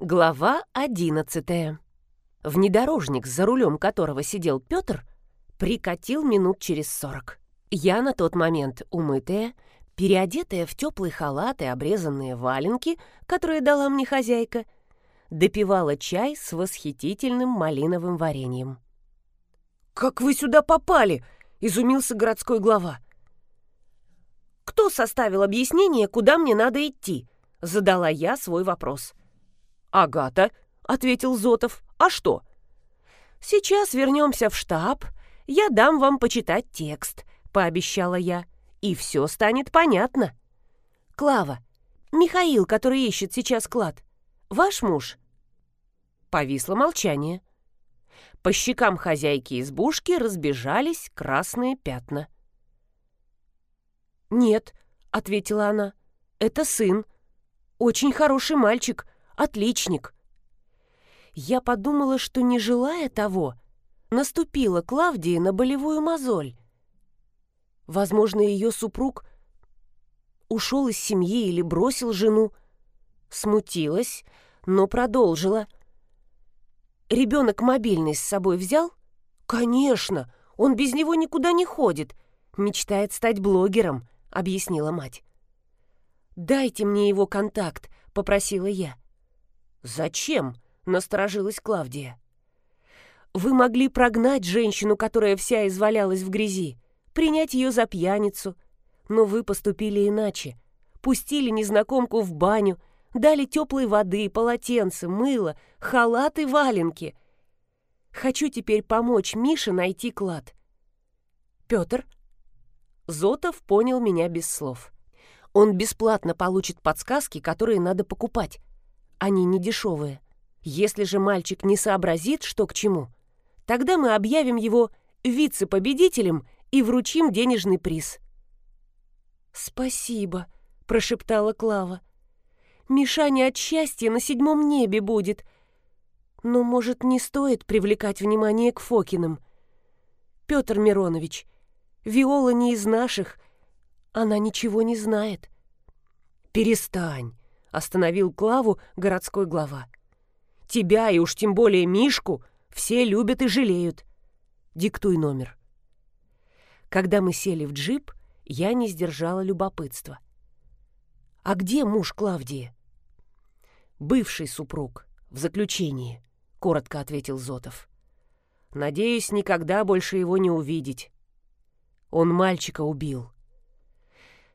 Глава одиннадцатая. Внедорожник, за рулем которого сидел Петр, прикатил минут через сорок. Я на тот момент умытая, переодетая в теплый халат и обрезанные валенки, которые дала мне хозяйка, допивала чай с восхитительным малиновым вареньем. «Как вы сюда попали?» — изумился городской глава. «Кто составил объяснение, куда мне надо идти?» — задала я свой вопрос. «Агата», — ответил Зотов. «А что?» «Сейчас вернемся в штаб. Я дам вам почитать текст», — пообещала я. «И все станет понятно». «Клава, Михаил, который ищет сейчас клад, ваш муж?» Повисло молчание. По щекам хозяйки избушки разбежались красные пятна. «Нет», — ответила она, — «это сын. Очень хороший мальчик, Отличник. Я подумала, что, не желая того, наступила Клавдии на болевую мозоль. Возможно, ее супруг ушел из семьи или бросил жену. Смутилась, но продолжила. «Ребенок мобильный с собой взял?» «Конечно, он без него никуда не ходит. Мечтает стать блогером», — объяснила мать. «Дайте мне его контакт», — попросила я. «Зачем?» — насторожилась Клавдия. «Вы могли прогнать женщину, которая вся извалялась в грязи, принять ее за пьяницу, но вы поступили иначе. Пустили незнакомку в баню, дали теплой воды, полотенце, мыло, халат и валенки. Хочу теперь помочь Мише найти клад». «Петр?» Зотов понял меня без слов. Он бесплатно получит подсказки, которые надо покупать. Они не дешевые. Если же мальчик не сообразит, что к чему, тогда мы объявим его вице-победителем и вручим денежный приз. «Спасибо», — прошептала Клава. «Мишаня от счастья на седьмом небе будет. Но, может, не стоит привлекать внимание к Фокиным? Петр Миронович, Виола не из наших, она ничего не знает». «Перестань», — остановил Клаву городской глава. «Тебя и уж тем более Мишку все любят и жалеют. Диктуй номер». Когда мы сели в джип, я не сдержала любопытства. «А где муж Клавдии?» «Бывший супруг, в заключении», — коротко ответил Зотов. «Надеюсь, никогда больше его не увидеть. Он мальчика убил.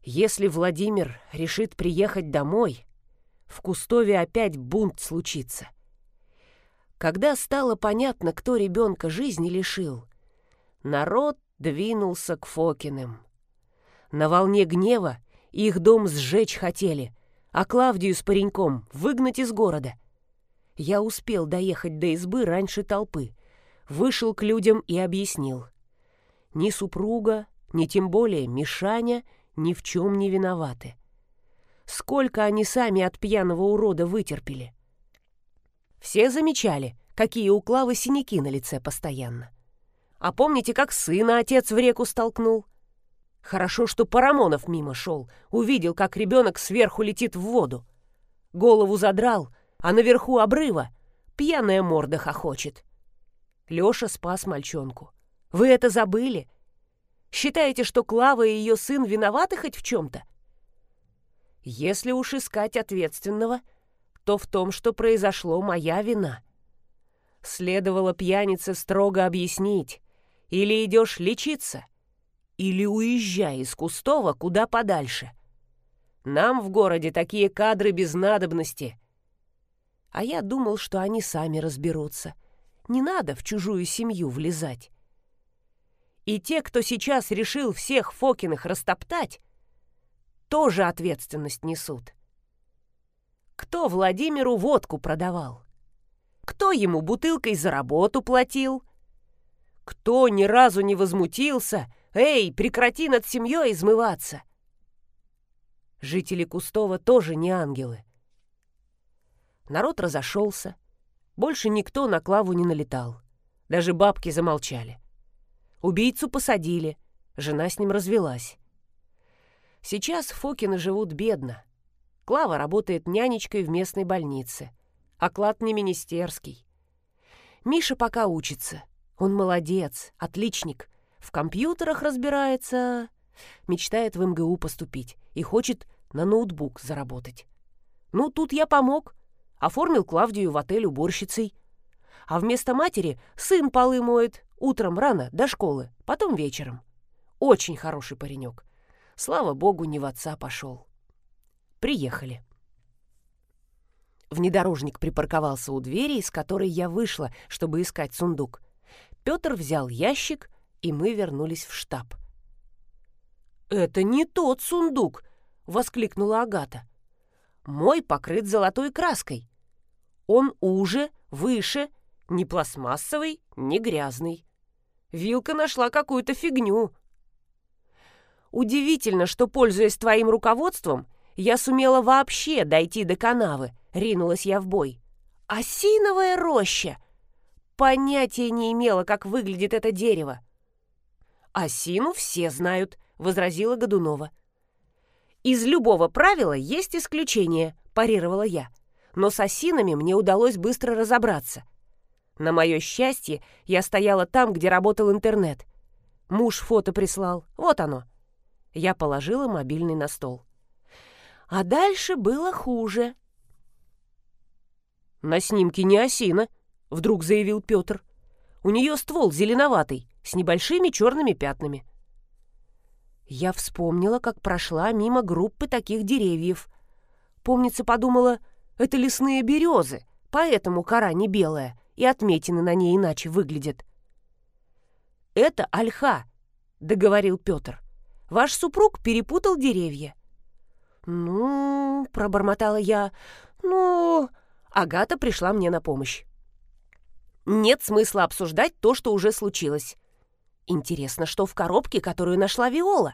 Если Владимир решит приехать домой, в Кустове опять бунт случится. Когда стало понятно, кто ребенка жизни лишил, народ двинулся к Фокиным. На волне гнева их дом сжечь хотели, а Клавдию с пареньком выгнать из города. Я успел доехать до избы раньше толпы, вышел к людям и объяснил. Ни супруга, ни тем более Мишаня ни в чем не виноваты. Сколько они сами от пьяного урода вытерпели. Все замечали, какие у Клавы синяки на лице постоянно. А помните, как сына отец в реку столкнул? Хорошо, что Парамонов мимо шел, увидел, как ребенок сверху летит в воду. Голову задрал, а наверху обрыва пьяная морда хохочет. Леша спас мальчонку. Вы это забыли? Считаете, что Клава и ее сын виноваты хоть в чем-то? — если уж искать ответственного, то в том, что произошло моя вина. Следовало пьянице строго объяснить, или идешь лечиться, или уезжай из Кустова куда подальше. Нам в городе такие кадры без надобности. А я думал, что они сами разберутся. Не надо в чужую семью влезать. И те, кто сейчас решил всех Фокиных растоптать, тоже ответственность несут. Кто Владимиру водку продавал? Кто ему бутылкой за работу платил? Кто ни разу не возмутился? Эй, прекрати над семьей измываться! Жители Кустова тоже не ангелы. Народ разошелся. Больше никто на Клаву не налетал. Даже бабки замолчали. Убийцу посадили. Жена с ним развелась. Сейчас Фокины живут бедно. Клава работает нянечкой в местной больнице. Оклад не министерский. Миша пока учится. Он молодец, отличник. В компьютерах разбирается. Мечтает в МГУ поступить и хочет на ноутбук заработать. Ну, тут я помог. Оформил Клавдию в отель уборщицей. А вместо матери сын полы моет. Утром рано, до школы, потом вечером. Очень хороший паренек. Слава богу, не в отца пошел. Приехали. Внедорожник припарковался у двери, из которой я вышла, чтобы искать сундук. Петр взял ящик, и мы вернулись в штаб. «Это не тот сундук!» — воскликнула Агата. «Мой покрыт золотой краской. Он уже, выше, не пластмассовый, не грязный. Вилка нашла какую-то фигню». «Удивительно, что, пользуясь твоим руководством, я сумела вообще дойти до канавы», — ринулась я в бой. «Осиновая роща!» Понятия не имела, как выглядит это дерево. «Осину все знают», — возразила Годунова. «Из любого правила есть исключение», — парировала я. «Но с осинами мне удалось быстро разобраться. На мое счастье, я стояла там, где работал интернет. Муж фото прислал. Вот оно». Я положила мобильный на стол. А дальше было хуже. «На снимке не осина», — вдруг заявил Петр. «У нее ствол зеленоватый, с небольшими черными пятнами». Я вспомнила, как прошла мимо группы таких деревьев. Помнится, подумала, это лесные березы, поэтому кора не белая, и отметины на ней иначе выглядят. «Это ольха», — договорил Петр. «Ваш супруг перепутал деревья». «Ну...» — пробормотала я. «Ну...» Агата пришла мне на помощь. Нет смысла обсуждать то, что уже случилось. Интересно, что в коробке, которую нашла Виола?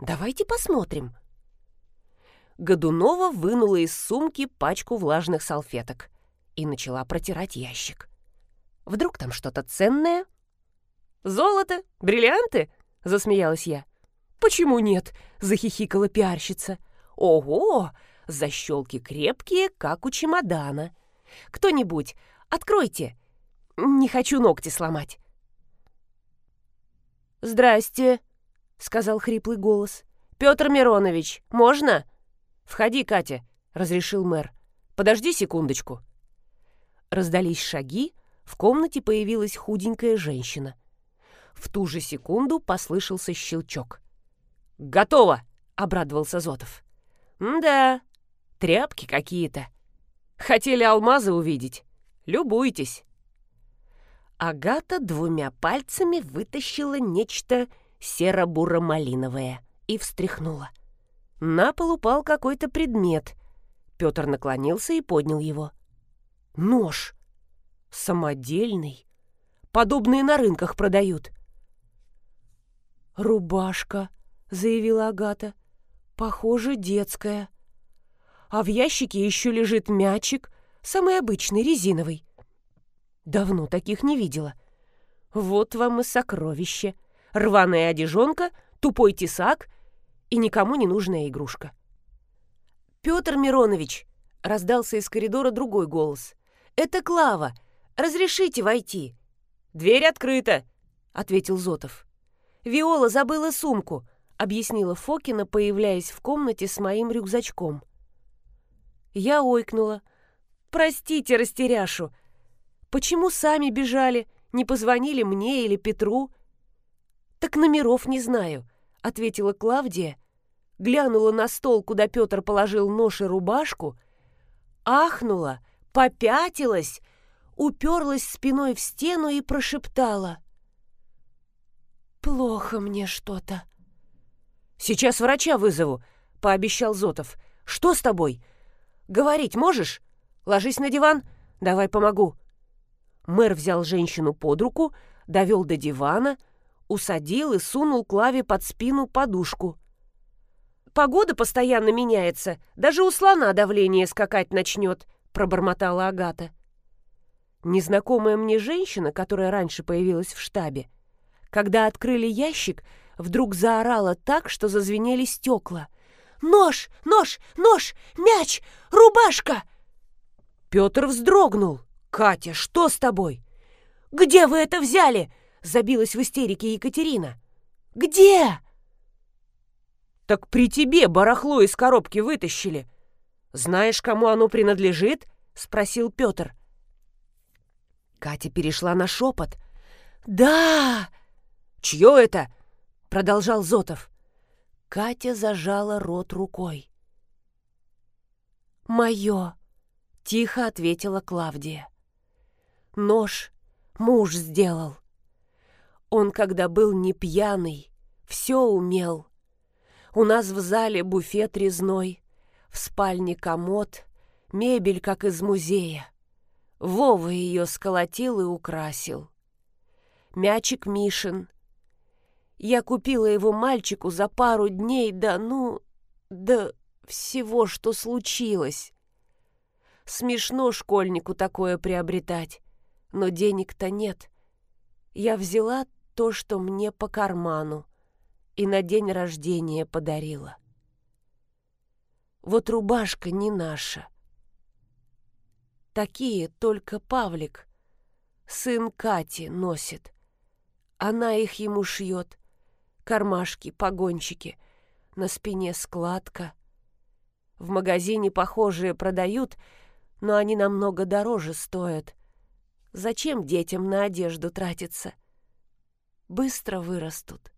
Давайте посмотрим. Годунова вынула из сумки пачку влажных салфеток и начала протирать ящик. Вдруг там что-то ценное? «Золото? Бриллианты?» — засмеялась я. «Почему нет?» — захихикала пиарщица. «Ого! Защелки крепкие, как у чемодана. Кто-нибудь, откройте. Не хочу ногти сломать. «Здрасте», — сказал хриплый голос. «Петр Миронович, можно?» «Входи, Катя», — разрешил мэр. «Подожди секундочку». Раздались шаги, в комнате появилась худенькая женщина. В ту же секунду послышался щелчок. «Готово!» — обрадовался Зотов. «Да, Тряпки какие-то. Хотели алмазы увидеть? Любуйтесь. Агата двумя пальцами вытащила нечто серо-буро-малиновое и встряхнула. На пол упал какой-то предмет. Петр наклонился и поднял его. Нож. Самодельный. Подобные на рынках продают. «Рубашка», — заявила Агата. «Похоже, детская» а в ящике еще лежит мячик, самый обычный, резиновый. Давно таких не видела. Вот вам и сокровище. Рваная одежонка, тупой тесак и никому не нужная игрушка. «Петр Миронович!» — раздался из коридора другой голос. «Это Клава! Разрешите войти!» «Дверь открыта!» — ответил Зотов. «Виола забыла сумку», — объяснила Фокина, появляясь в комнате с моим рюкзачком. Я ойкнула. «Простите, растеряшу. Почему сами бежали? Не позвонили мне или Петру?» «Так номеров не знаю», — ответила Клавдия. Глянула на стол, куда Петр положил нож и рубашку. Ахнула, попятилась, уперлась спиной в стену и прошептала. «Плохо мне что-то». «Сейчас врача вызову», — пообещал Зотов. «Что с тобой? Говорить можешь? Ложись на диван, давай помогу». Мэр взял женщину под руку, довел до дивана, усадил и сунул Клаве под спину подушку. «Погода постоянно меняется, даже у слона давление скакать начнет», — пробормотала Агата. Незнакомая мне женщина, которая раньше появилась в штабе, когда открыли ящик, вдруг заорала так, что зазвенели стекла — Нож! Нож! Нож! Мяч! Рубашка!» Петр вздрогнул. «Катя, что с тобой?» «Где вы это взяли?» — забилась в истерике Екатерина. «Где?» «Так при тебе барахло из коробки вытащили. Знаешь, кому оно принадлежит?» — спросил Петр. Катя перешла на шепот. «Да!» «Чье это?» — продолжал Зотов. Катя зажала рот рукой. «Мое!» — тихо ответила Клавдия. «Нож муж сделал. Он, когда был не пьяный, все умел. У нас в зале буфет резной, в спальне комод, мебель, как из музея. Вова ее сколотил и украсил. Мячик Мишин. Я купила его мальчику за пару дней, да ну, да всего, что случилось. Смешно школьнику такое приобретать, но денег-то нет. Я взяла то, что мне по карману, и на день рождения подарила. Вот рубашка не наша — Такие только Павлик, сын Кати, носит. Она их ему шьет. Кармашки, погончики, на спине складка. В магазине похожие продают, но они намного дороже стоят. Зачем детям на одежду тратиться? Быстро вырастут.